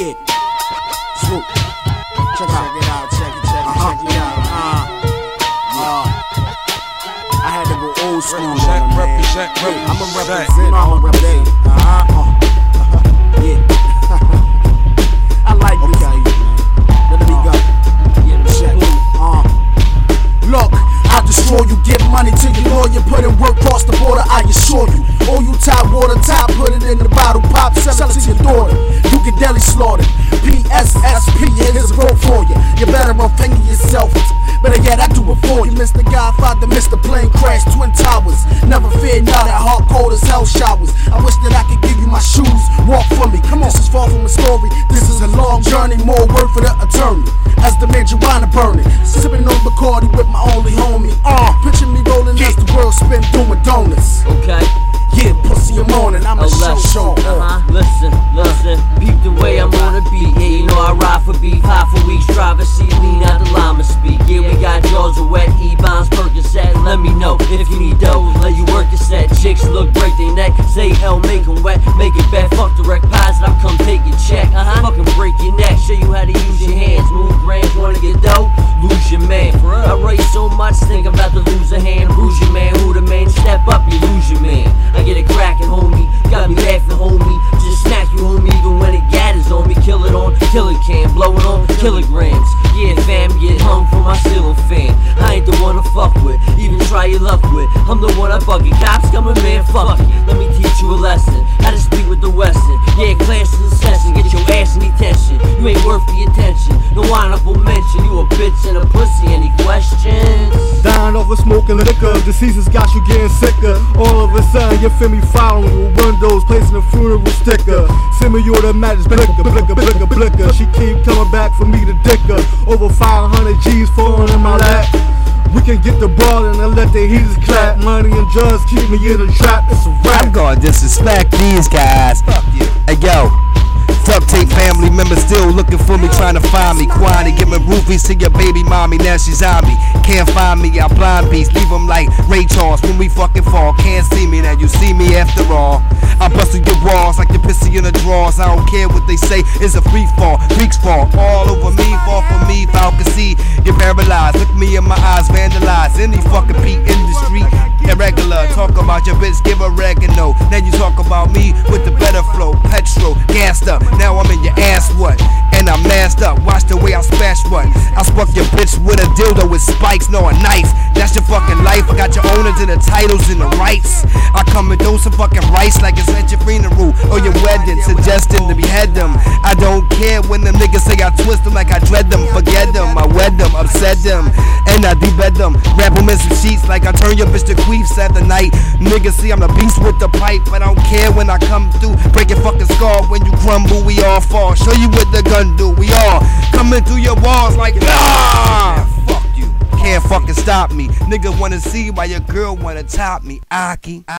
Yeah. Swoop. Check it out. Check it out. Check it, check it, uh-huh. check it out. Uh, uh, I had to go old school Represent, on them, man. represent, Yeah, I'ma represent. represent. You I'ma represent. For you. You better unfinger yourself. Better yet, I do it for you. Mr. Godfather, Mr. Plane Crash, Twin Towers. Never fear now that hard cold as hell showers. I wish that I could give you my shoes, walk for me. Come on, this is far from a story. This is a long journey, more work for the attorney. As the marijuana burning, sipping on Bacardi with my show. Uh-huh. Listen, listen. Peep the way I'm on a beat. Yeah, you know I ride for beef. High for weeks. Driver seat, lean out the llama speak. Yeah, we got jaws are wet. E-bonds, Percocet. Let me know if you need dough. Let you work the set. Chicks look, break their neck. Say L, make 'em wet. Make it bad. Fuck direct deposit. I'll come take your check. Uh-huh. Fucking break your neck. Show kilograms. Yeah, fam. Get hung for my ceiling fan. I ain't the one to fuck with. Even try your luck with. I'm the one I bucket. Cops coming, man. Fuck it. Let me teach you a lesson. How to speak with the Western. Yeah, class in the session. Get your ass in detention. You ain't worth the attention. Diseases got you getting sicker. All of a sudden, you feel me following with windows, placing a funeral sticker. Send me Semi-automatic blicker, blicker, blicker, blicker. She keep coming back for me to dick her. Over 500 G's falling in my lap. We can get the ball and then let the heaters clap. Money and drugs keep me in a trap. It's a I'm gonna disrespect these guys. Fuck you. Hey yo. Looking for me, trying to find me. Quantity, giving roofies to your baby mommy, now she's on me. Can't find me, I'm blind beast, leave them like Ray Charles when we fucking fall. Can't see me, now you see me after all. I busted your walls like your pissy in the drawers. I don't care what they say, it's a free fall. Freaks fall all over me, fall for me. Falcon see, you're paralyzed. Look me in my eyes, vandalize any fucking beat industry. Irregular, talk about your bitch, give oregano. Then you talk about me with the better flow, petrol, gassed up. Now I'm in your Spark your bitch with a dildo with spikes, no a knife. That's your fucking life. I got your owners and the titles and the rights. I come and do some fucking rice like it's at your funeral or your wedding, suggesting to behead them. I don't care when them niggas say I twist them like I dread them. Forget them, I wed them, upset them, and I debed them. Wrap them in some sheets like I turn your bitch to queefs at the night. Niggas see I'm the beast with the pipe, but I don't care when I come through. Break your fucking skull when you crumble, we all fall. Show you what the gun do, we all coming through your walls like ah. Stop me. Nigga wanna see why your girl wanna top me, Aki.